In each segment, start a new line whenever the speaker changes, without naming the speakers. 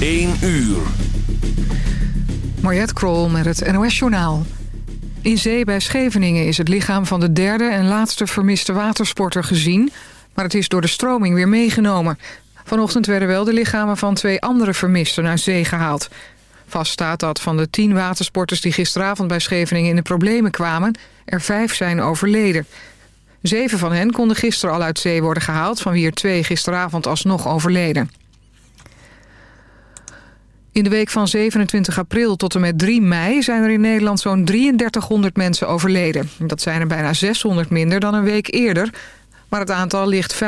1 uur.
Mariette Krol met het NOS Journaal. In zee bij Scheveningen is het lichaam van de derde en laatste vermiste watersporter gezien... maar het is door de stroming weer meegenomen. Vanochtend werden wel de lichamen van twee andere vermisten naar zee gehaald. Vast staat dat van de tien watersporters die gisteravond bij Scheveningen in de problemen kwamen... er vijf zijn overleden. Zeven van hen konden gisteren al uit zee worden gehaald... van wie er twee gisteravond alsnog overleden. In de week van 27 april tot en met 3 mei zijn er in Nederland zo'n 3300 mensen overleden. Dat zijn er bijna 600 minder dan een week eerder. Maar het aantal ligt 5%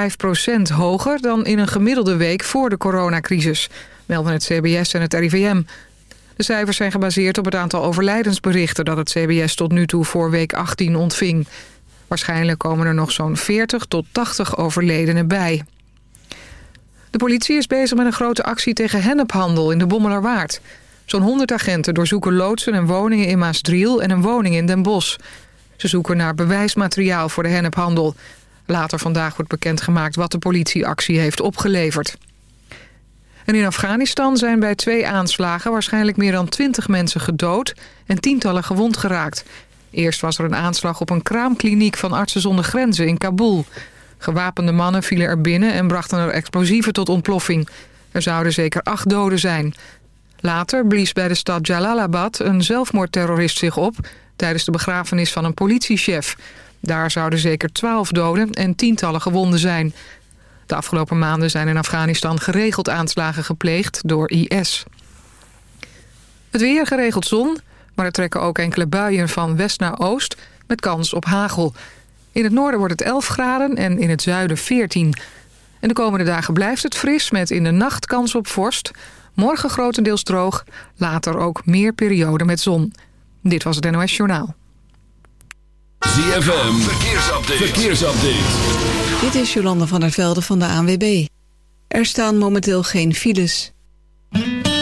hoger dan in een gemiddelde week voor de coronacrisis. Melden het CBS en het RIVM. De cijfers zijn gebaseerd op het aantal overlijdensberichten... dat het CBS tot nu toe voor week 18 ontving. Waarschijnlijk komen er nog zo'n 40 tot 80 overledenen bij. De politie is bezig met een grote actie tegen hennephandel in de Bommelerwaard. Zo'n 100 agenten doorzoeken loodsen en woningen in Maasdriel en een woning in Den Bosch. Ze zoeken naar bewijsmateriaal voor de hennephandel. Later vandaag wordt bekendgemaakt wat de politieactie heeft opgeleverd. En in Afghanistan zijn bij twee aanslagen waarschijnlijk meer dan 20 mensen gedood en tientallen gewond geraakt. Eerst was er een aanslag op een kraamkliniek van Artsen zonder Grenzen in Kabul. Gewapende mannen vielen er binnen en brachten er explosieven tot ontploffing. Er zouden zeker acht doden zijn. Later blies bij de stad Jalalabad een zelfmoordterrorist zich op... tijdens de begrafenis van een politiechef. Daar zouden zeker twaalf doden en tientallen gewonden zijn. De afgelopen maanden zijn in Afghanistan geregeld aanslagen gepleegd door IS. Het weer geregeld zon, maar er trekken ook enkele buien van west naar oost... met kans op hagel. In het noorden wordt het 11 graden en in het zuiden 14. En de komende dagen blijft het fris met in de nacht kans op vorst. Morgen grotendeels droog, later ook meer perioden met zon. Dit was het NOS Journaal.
ZFM, verkeersupdate. verkeersupdate.
Dit is Jolanda van der Velde van de ANWB. Er staan momenteel geen files.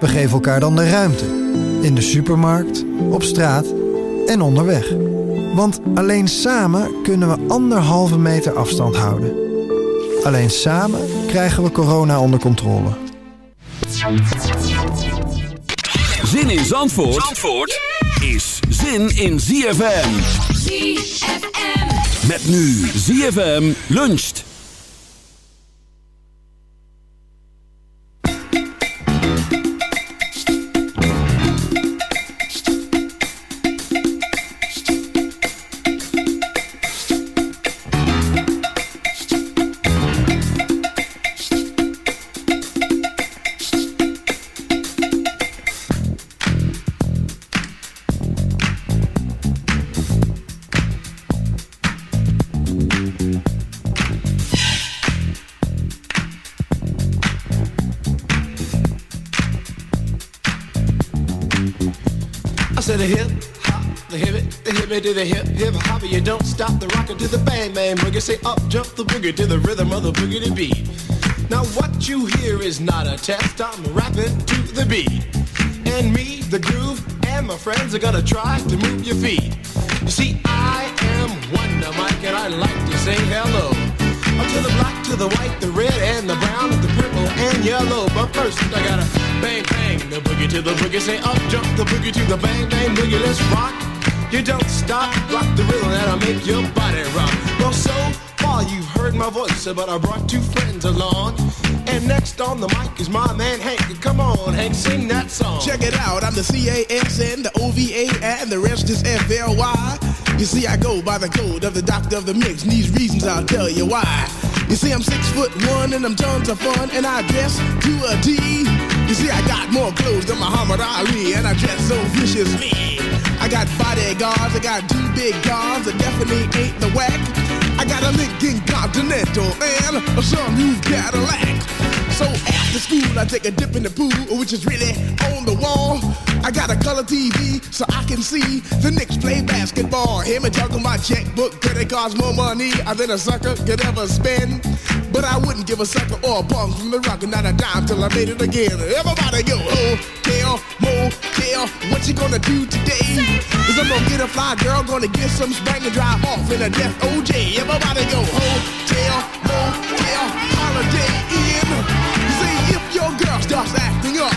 We geven elkaar dan de ruimte. In de supermarkt, op straat en onderweg. Want alleen samen kunnen we anderhalve meter afstand houden. Alleen samen krijgen we corona onder controle.
Zin in Zandvoort, Zandvoort is zin in ZFM.
ZFM.
Met nu ZFM luncht.
I the hip hop, the hip it, the hip it to the hip hip hop. You don't stop the rocker to the bang bang boogie. Say up jump the boogie to the rhythm of the boogie to beat. Now what you hear is not a test. I'm rapping to the beat, and me, the groove, and my friends are gonna try to move your feet. You see, I am Wonder Mike, and I like to say hello. To the black, to the white, the red, and the brown, and the purple, and yellow. But first, I gotta bang, bang, the boogie to the boogie. Say up, jump the boogie to the bang, bang, boogie. Let's rock. You don't stop, rock the rhythm that'll make your body rock. Well, so far you've heard my voice, but I brought two friends along. And next on the mic is my man Hank. Come on, Hank, sing that song.
Check it out, I'm the C-A-S-N, the O-V-A, and the rest is F-L-Y. You see, I go by the code of the doctor of the mix, and these reasons I'll tell you why. You see, I'm six foot one, and I'm tons of fun, and I dress to a T. You see, I got more clothes than Muhammad Ali, and I dress so viciously. I got bodyguards, I got two big guns, I definitely ain't the whack. I got a Lincoln Continental and a new Cadillac. So after school, I take a dip in the pool, which is really on the wall. I got a color TV so I can see the Knicks play basketball. Him and talking my checkbook, credit it costs more money I than a sucker could ever spend. But I wouldn't give a sucker or a punk from the rock and not a dime till I made it again. Everybody go, oh, hotel, motel, what you gonna do today? Is I'm gonna get a fly girl, gonna get some spring and drive off in a death OJ. Everybody go, oh, hotel, motel, holiday in. See if your girl starts acting up,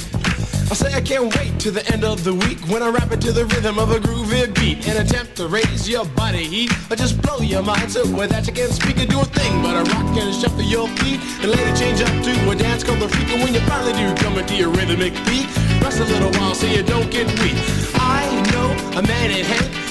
I say I can't wait to the end of the week when I rap it to the rhythm of a groovy beat. And attempt to raise your body heat. Or just blow your mind so that you can't speak or do a thing but a rock and shuffle your feet. And later change up to a dance called the freak and when you finally do come into your rhythmic beat rest a little while so you don't get weak. I know a man in Hank,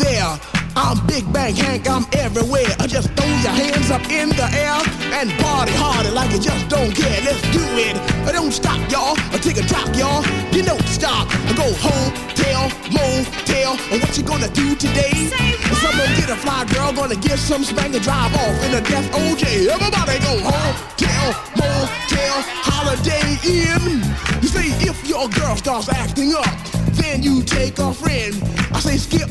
there. I'm Big Bang Hank, I'm everywhere. I just throw your hands up in the air and party harder like you just don't care. Let's do it. I don't stop, y'all. I take a drop, y'all. You don't stop. I go home, tell, motel. And what you gonna do today? Someone get a fly girl, gonna get some spank and drive off in a death OJ. Everybody go home, tell, motel, holiday in. You say if your girl starts acting up, then you take a friend. I say skip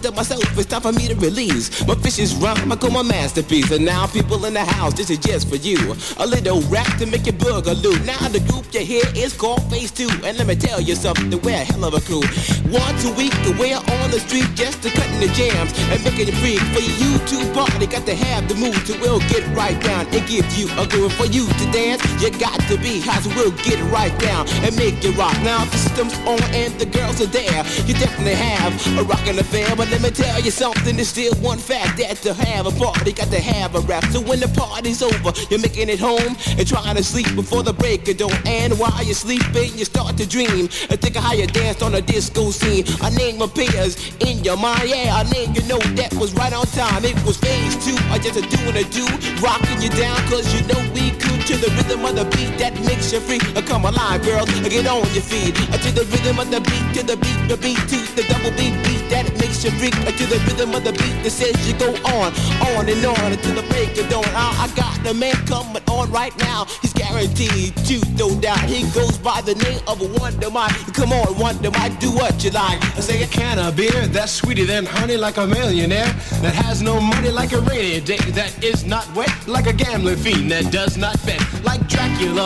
to myself, it's time for me to release my vicious rhyme. I call my masterpiece. And now people in the house, this is just for you. A little rap to make your boogaloo. Now the group you hear is called Phase 2. And let me tell you something, we're a hell of a crew. Once a week, we're on the street just to cutting the jams and making it free. For you to party, got to have the mood to will get right down and give you a groove. For you to dance, you got to be hot, so we'll get right down and make it rock. Now the system's on and the girls are there. You definitely have a rockin' affair, but let me tell you something. There's still one fact that to have a party, got to have a rap. So when the party's over, you're making it home and trying to sleep before the break of dawn. And while you're sleeping, you start to dream and think of how you danced on a disco scene. A name appears in your mind, yeah, a name you know that was right on time. It was phase two, I just a doing a do, rocking you down, cause you know we could to the rhythm of the beat that makes you free. Uh, Come alive, girl, uh, get on your feet. Uh, To the rhythm of the beat, to the beat, the beat, to the double beat, beat that makes you freak. To the rhythm of the beat that says you go on, on and on until the break of dawn. I, I got the man coming on right now. He's guaranteed to throw down. He goes by the name of a Wonder Mike. Come on, Wonder Mike, do what you like.
I say a can of beer that's sweeter than honey, like a millionaire that has no money, like a rainy day that is not wet, like a gambling fiend that does not bet, like Dracula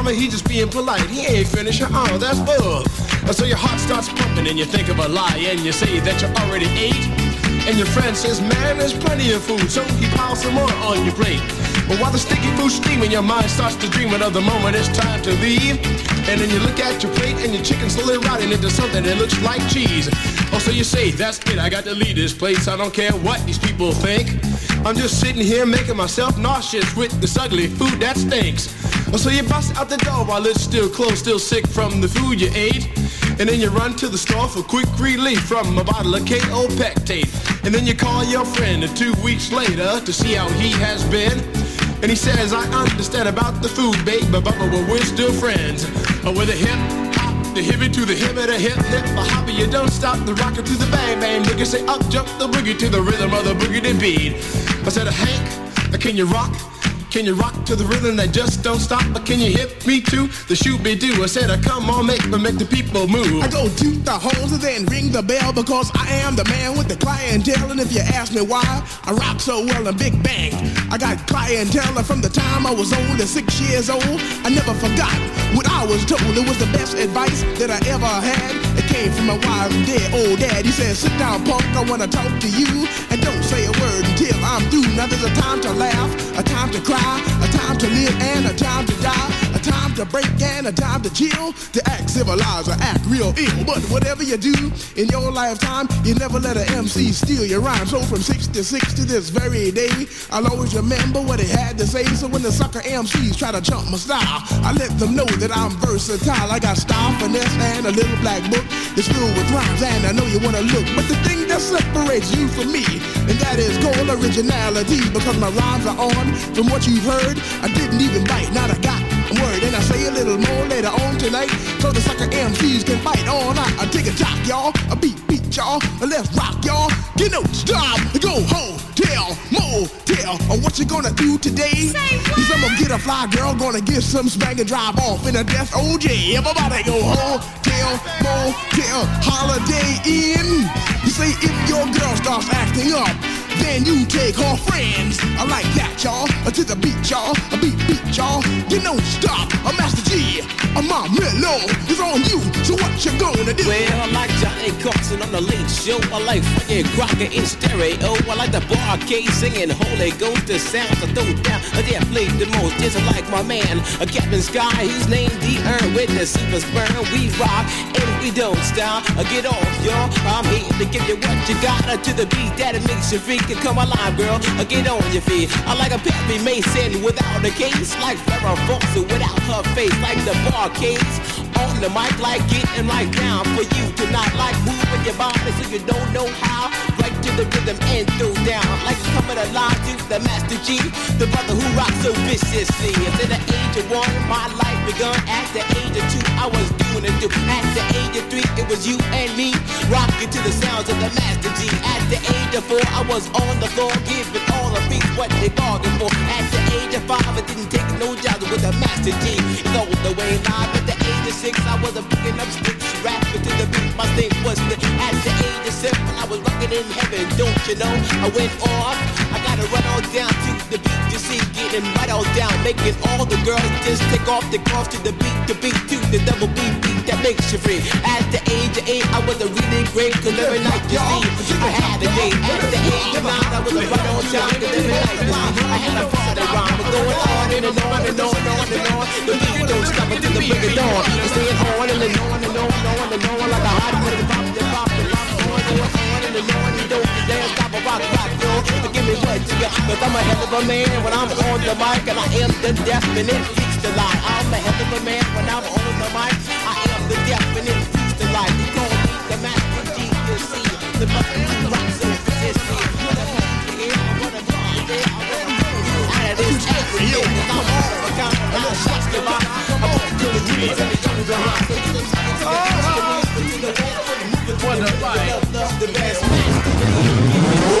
Mama, he just being polite. He ain't finished. Oh, that's bull. Uh, so your heart starts pumping and you think of a lie and you say that you already ate. And your friend says, man, there's plenty of food, so he piles some more on your plate. But while the sticky food's steaming, your mind starts to dreaming of the moment it's time to leave. And then you look at your plate and your chicken's slowly rotting into something that looks like cheese. So you say, that's it, I got to leave this place. I don't care what these people think. I'm just sitting here making myself nauseous with this ugly food that stinks. Oh, so you bust out the door while it's still closed, still sick from the food you ate. And then you run to the store for quick relief from a bottle of KO Pectate. And then you call your friend two weeks later to see how he has been. And he says, I understand about the food, babe, but, but, but we're still friends. Oh, with a hip the hippie to the hip, the hip hip, the hopper, you don't stop the rocker to the bang bang. Boogie say up jump the boogie to the rhythm of the boogie beat. I said, Hank, can you rock? Can you rock to the rhythm that just don't stop? Can you hit me too? The shoot be do. I said, uh, come on, make me make the people move.
I go toot the horns and then ring the bell because I am the man with the clientele. And if you ask me why I rock so well in Big Bang, I got clientele from the time I was only six years old. I never forgot what I was told. It was the best advice that I ever had. It came from my and dead old dad. He said, sit down, punk, I wanna talk to you. And don't say a word until I'm through. Now there's a time to laugh, a time to cry, a time to live and a time to die, a time to break and a time to chill, to act civilized or act real ill. But whatever you do in your lifetime, you never let an MC steal your rhyme. So from 66 to this very day, I'll always remember what he had to say. So when the sucker MCs try to jump my style, I let them know that I'm versatile. I got style, finesse, and a little black book that's filled with rhymes, and I know you wanna look. But the thing that separates you from me, and that is called originality, because my rhymes are on from what you've heard. I didn't even bite, not a got word, and I say a little more later on tonight, so the sucker MCs can bite all night. I take a jock, y'all, a beat, beat, y'all, let's rock, y'all. Get no stop, go home, tell, motel, or what you gonna do today? Cause I'm gonna get a fly girl, gonna get some spank and drive off in a death OJ. Everybody go home, tell, motel, holiday in. You say if your girl starts acting up, then you take her friends. I like that, y'all. Uh, To the beat, y'all. A beat, beat, y'all. You don't stop. A Master Gee. A my mellow is on you. So what you gonna do?
Well, I like Johnny Carson on the late show. I like Frankie Crocker in stereo. I like the Bar-Kays singing Holy Ghost. The sounds I throw down. I dare play the most. Just like my man, a Captain Sky. He's named D. Earn with the super sperm. We rock and we don't stop. Uh, Get off, y'all. I'm here to give you what you got uh, to the beat that it makes you freak. And come alive, girl. Uh, Get on your feet. I like a Perry Mason without a case. Like Farrah Fawcett without her face. Like the Bar-Kays on the mic. Like getting right down for you to not like moving your body so you don't know how. Right to the rhythm and throw down. Like coming alive to the Master Gee. The brother who rocks so viciously. And At the age of one, my life begun. At the age of two, I was doing it too. At the age of three, it was you and me. Rocking to the sounds of the Master Gee. At the age of four, I was on the floor giving all the beats what they bargained for. At the age of five, I didn't take no jobs with the Master Gee. It's all the way live. At the age six, I was a picking up sticks, rapping to the beat. My thing was the, at the age of seven, I was rocking in heaven. Don't you know? I went off. I gotta run on down to the beat to see, getting right on down, making all the girls just take off the cross to the beat, the beat to the double beat beat that makes you free. At the age of eight, I was a really great, cause every night you see, I had a date. At the age of nine, I was a right on time, cause every night you see, I had a Me what you cause I'm a hell of a man when I'm on the mic and I am the definite feast the lie. I'm a hell of a man when I'm on the mic. I am the definite feast the lie. You call me the master Gee, you see. The brother who rocks so resistant. Out of this everything, I'm all of a kind. I'm shots to buy. I'm up to the trees and the guns are hot. The best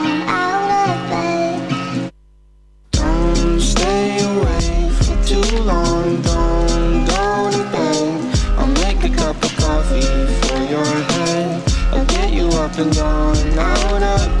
up and down, out of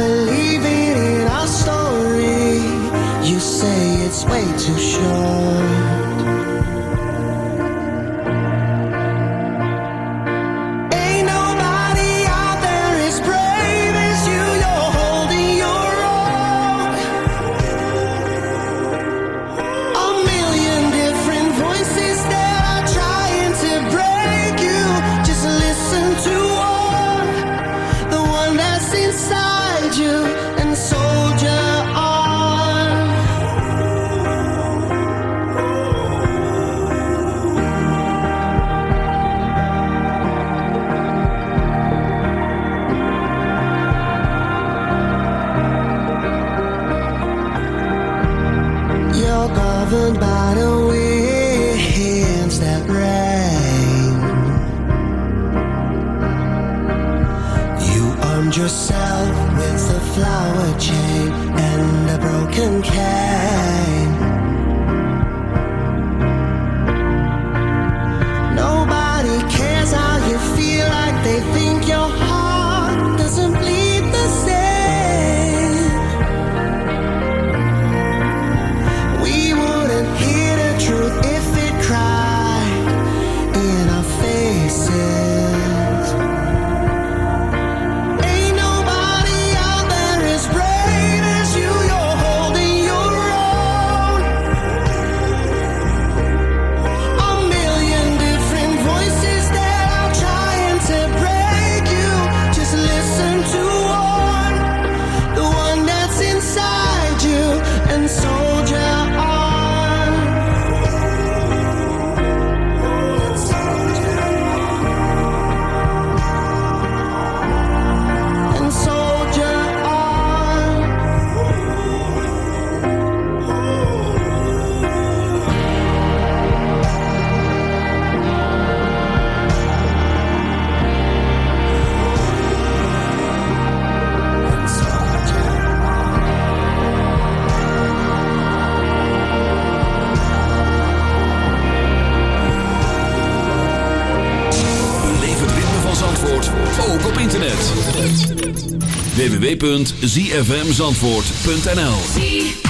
believing in our story. You say it's way too short.
www.zfmzandvoort.nl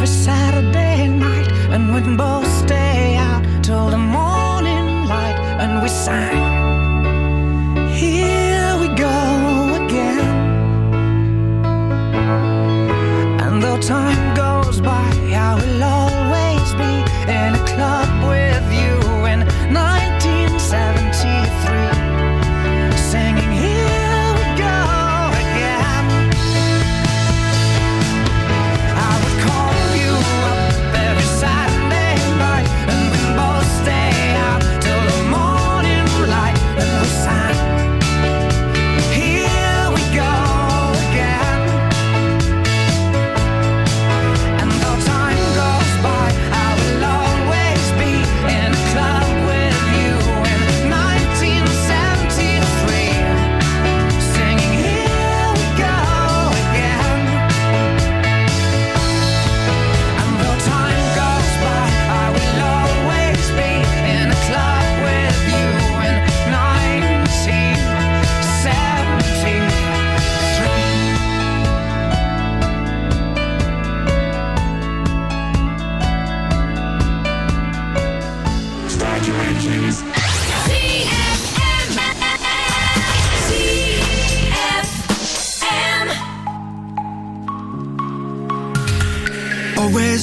every Saturday night. And we'd both stay out till the morning light. And we sang here we go again. And though time goes by I will always be in a club.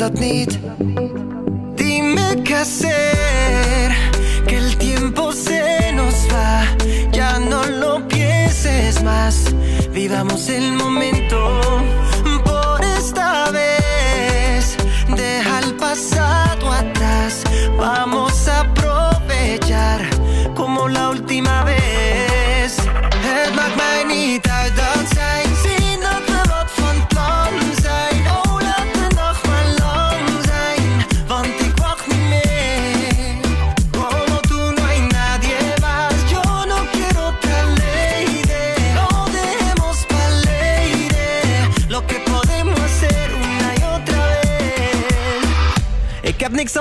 dat niet.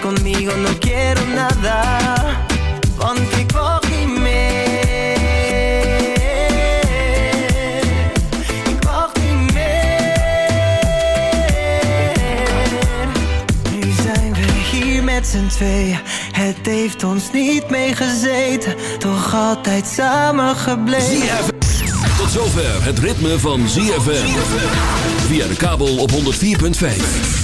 Conmigo, no quiero nada. Want ik wacht niet meer. Ik. Nu zijn we hier met z'n tweeën. Het heeft ons niet meegezeten, toch altijd samen gebleven.
Tot zover het ritme van ZFM. Via de kabel op 104.5.